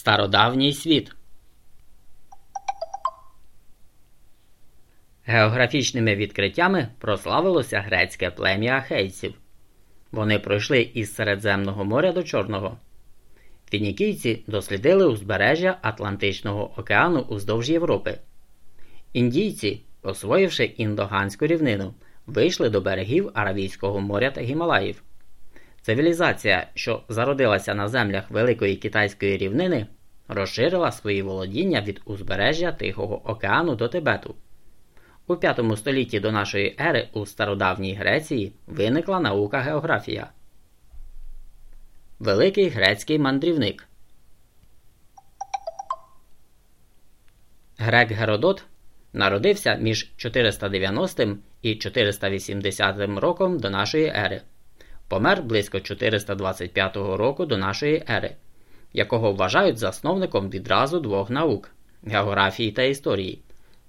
Стародавній світ. Географічними відкриттями прославилося грецьке плем'я ахейців. Вони пройшли із Середземного моря до Чорного. Фінікійці дослідили узбережжя Атлантичного океану уздовж Європи. Індійці, освоївши індоганську рівнину, вийшли до берегів Аравійського моря та Гімалаїв. Цивілізація, що зародилася на землях Великої Китайської рівнини, розширила свої володіння від узбережжя Тихого океану до Тибету. У V столітті до нашої ери у стародавній Греції виникла наука географія. Великий грецький мандрівник. Грек Геродот народився між 490 і 480 роком до нашої ери. Помер близько 425 року до нашої ери, якого вважають засновником відразу двох наук географії та історії.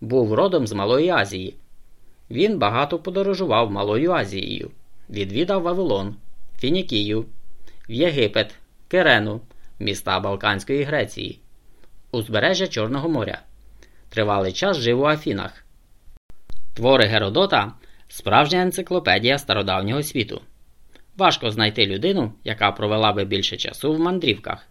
Був родом з Малої Азії. Він багато подорожував Малою Азією, відвідав Вавилон, Фінікію, в Єгипет, Кирену, міста Балканської Греції, узбережжя Чорного моря. Тривалий час жив у Афінах. Твори Геродота справжня енциклопедія стародавнього світу. Важко знайти людину, яка провела би більше часу в мандрівках.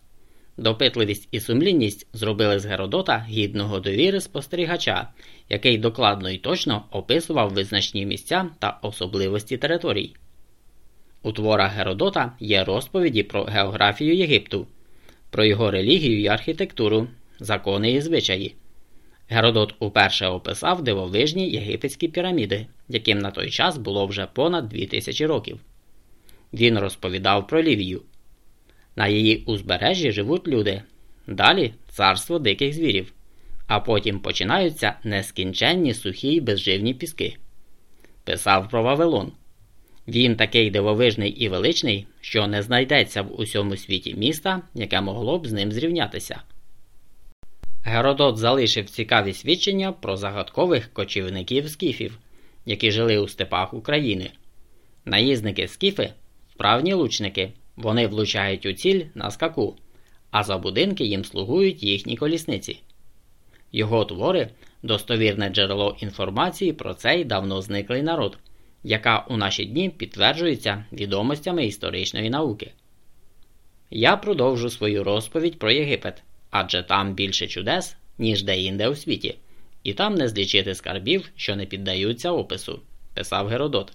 Допитливість і сумлінність зробили з Геродота гідного довіри спостерігача, який докладно і точно описував визначні місця та особливості територій. У творах Геродота є розповіді про географію Єгипту, про його релігію і архітектуру, закони і звичаї. Геродот уперше описав дивовижні єгипетські піраміди, яким на той час було вже понад 2000 років. Він розповідав про Лівію. На її узбережжі живуть люди, далі царство диких звірів, а потім починаються нескінченні сухі й безживні піски. Писав про Вавилон. Він такий дивовижний і величний, що не знайдеться в усьому світі міста, яке могло б з ним зрівнятися. Геродот залишив цікаві свідчення про загадкових кочівників скіфів, які жили у степах України. Наїзники скіфи вправні лучники, вони влучають у ціль на скаку, а за будинки їм слугують їхні колісниці. Його твори достовірне джерело інформації про цей давно зниклий народ, яка у наші дні підтверджується відомостями історичної науки. Я продовжу свою розповідь про Єгипет, адже там більше чудес, ніж де-інде у світі, і там не злічити скарбів, що не піддаються опису, писав Геродот.